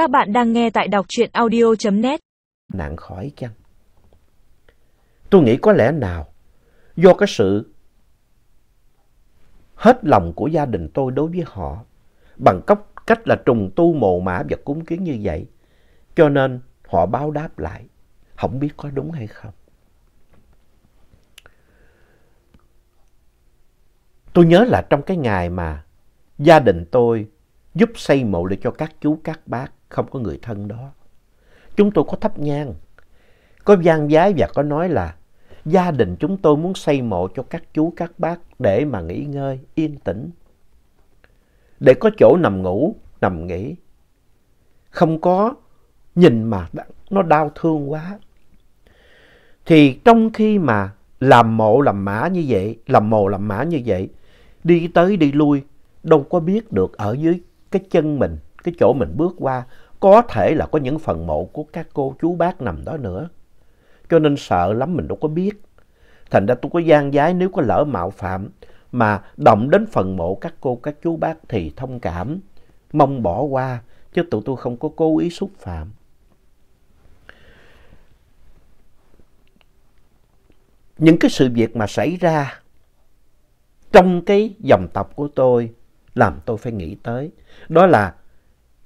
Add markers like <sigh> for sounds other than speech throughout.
Các bạn đang nghe tại đọc truyện audio.net Nạn khỏi chăng? Tôi nghĩ có lẽ nào do cái sự hết lòng của gia đình tôi đối với họ bằng cách, cách là trùng tu mồ mã và cúng kiến như vậy cho nên họ báo đáp lại. Không biết có đúng hay không. Tôi nhớ là trong cái ngày mà gia đình tôi giúp xây mộ để cho các chú các bác không có người thân đó. Chúng tôi có thắp nhang, có gian giái và có nói là gia đình chúng tôi muốn xây mộ cho các chú các bác để mà nghỉ ngơi, yên tĩnh. Để có chỗ nằm ngủ, nằm nghỉ. Không có nhìn mà nó đau thương quá. Thì trong khi mà làm mộ làm mã như vậy, làm mồ làm mã như vậy, đi tới đi lui, đâu có biết được ở dưới cái chân mình, cái chỗ mình bước qua, có thể là có những phần mộ của các cô chú bác nằm đó nữa. Cho nên sợ lắm mình đâu có biết. Thành ra tôi có gian giái nếu có lỡ mạo phạm mà động đến phần mộ các cô các chú bác thì thông cảm, mong bỏ qua, chứ tụi tôi không có cố ý xúc phạm. Những cái sự việc mà xảy ra trong cái dòng tộc của tôi làm tôi phải nghĩ tới. Đó là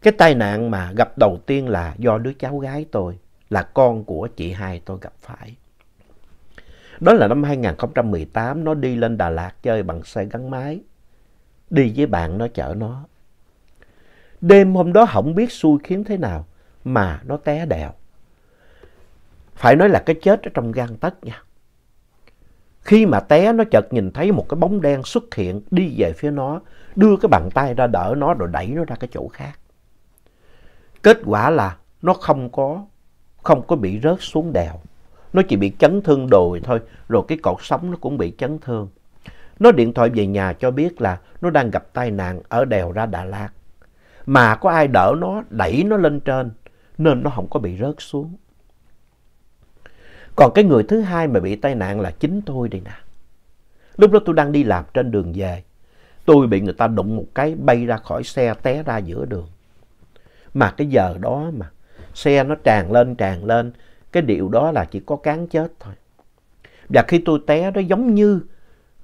cái tai nạn mà gặp đầu tiên là do đứa cháu gái tôi, là con của chị hai tôi gặp phải. Đó là năm 2018, nó đi lên Đà Lạt chơi bằng xe gắn máy. Đi với bạn nó chở nó. Đêm hôm đó không biết xui khiến thế nào mà nó té đèo. Phải nói là cái chết ở trong gan tấc nha. Khi mà té nó chợt nhìn thấy một cái bóng đen xuất hiện đi về phía nó, đưa cái bàn tay ra đỡ nó rồi đẩy nó ra cái chỗ khác. Kết quả là nó không có, không có bị rớt xuống đèo. Nó chỉ bị chấn thương đồi thôi, rồi cái cột sống nó cũng bị chấn thương. Nó điện thoại về nhà cho biết là nó đang gặp tai nạn ở đèo ra Đà Lạt. Mà có ai đỡ nó, đẩy nó lên trên, nên nó không có bị rớt xuống. Còn cái người thứ hai mà bị tai nạn là chính tôi đây nè. Lúc đó tôi đang đi làm trên đường về. Tôi bị người ta đụng một cái bay ra khỏi xe té ra giữa đường. Mà cái giờ đó mà xe nó tràn lên tràn lên. Cái điều đó là chỉ có cán chết thôi. Và khi tôi té đó giống như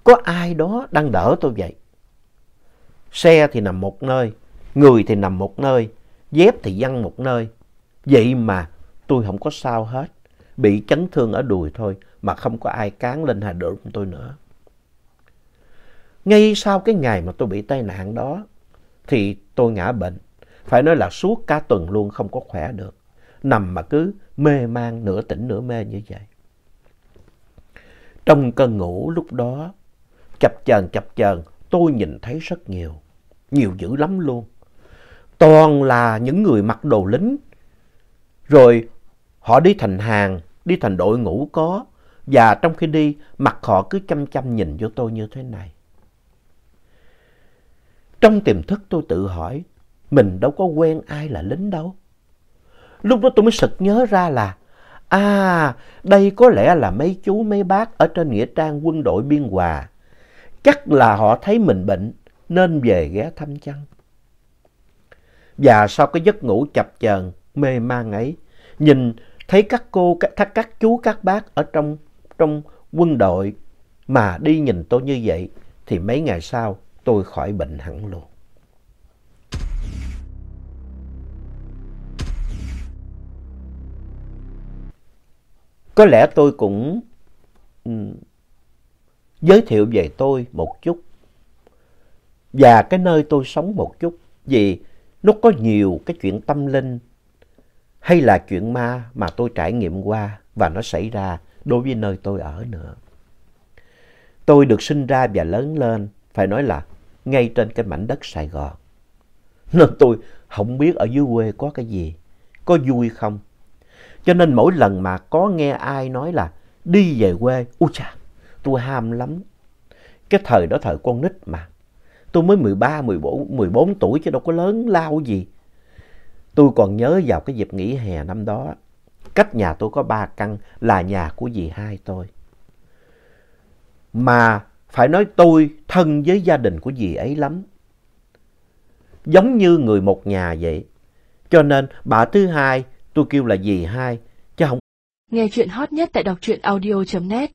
có ai đó đang đỡ tôi vậy. Xe thì nằm một nơi, người thì nằm một nơi, dép thì văng một nơi. Vậy mà tôi không có sao hết bị chấn thương ở đùi thôi mà không có ai cán lên hà đỡ tôi nữa. Ngay sau cái ngày mà tôi bị tai nạn đó thì tôi ngã bệnh. Phải nói là suốt cả tuần luôn không có khỏe được. Nằm mà cứ mê man nửa tỉnh nửa mê như vậy. Trong cơn ngủ lúc đó, chập chờn chập chờn tôi nhìn thấy rất nhiều. Nhiều dữ lắm luôn. Toàn là những người mặc đồ lính. Rồi họ đi thành hàng, đi thành đội ngũ có. Và trong khi đi, mặt họ cứ chăm chăm nhìn vô tôi như thế này. Trong tiềm thức tôi tự hỏi, mình đâu có quen ai là lính đâu. Lúc đó tôi mới sực nhớ ra là, à, đây có lẽ là mấy chú mấy bác ở trên Nghĩa Trang quân đội Biên Hòa. Chắc là họ thấy mình bệnh nên về ghé thăm chăng. Và sau cái giấc ngủ chập chờn mê man ấy, nhìn thấy các cô, các, các chú, các bác ở trong, trong quân đội mà đi nhìn tôi như vậy thì mấy ngày sau tôi khỏi bệnh hẳn luôn. Có lẽ tôi cũng giới thiệu về tôi một chút và cái nơi tôi sống một chút vì nó có nhiều cái chuyện tâm linh hay là chuyện ma mà tôi trải nghiệm qua và nó xảy ra đối với nơi tôi ở nữa. Tôi được sinh ra và lớn lên, phải nói là ngay trên cái mảnh đất Sài Gòn. <laughs> Nên tôi không biết ở dưới quê có cái gì, có vui không. Cho nên mỗi lần mà có nghe ai nói là đi về quê, ui chà, tôi ham lắm. Cái thời đó thời con nít mà. Tôi mới 13, 14, 14 tuổi chứ đâu có lớn lao gì. Tôi còn nhớ vào cái dịp nghỉ hè năm đó, cách nhà tôi có ba căn là nhà của dì hai tôi. Mà phải nói tôi thân với gia đình của dì ấy lắm. Giống như người một nhà vậy. Cho nên bà thứ hai tôi kêu là dì hai chứ không Nghe chuyện hot nhất tại đọc truyện audio.net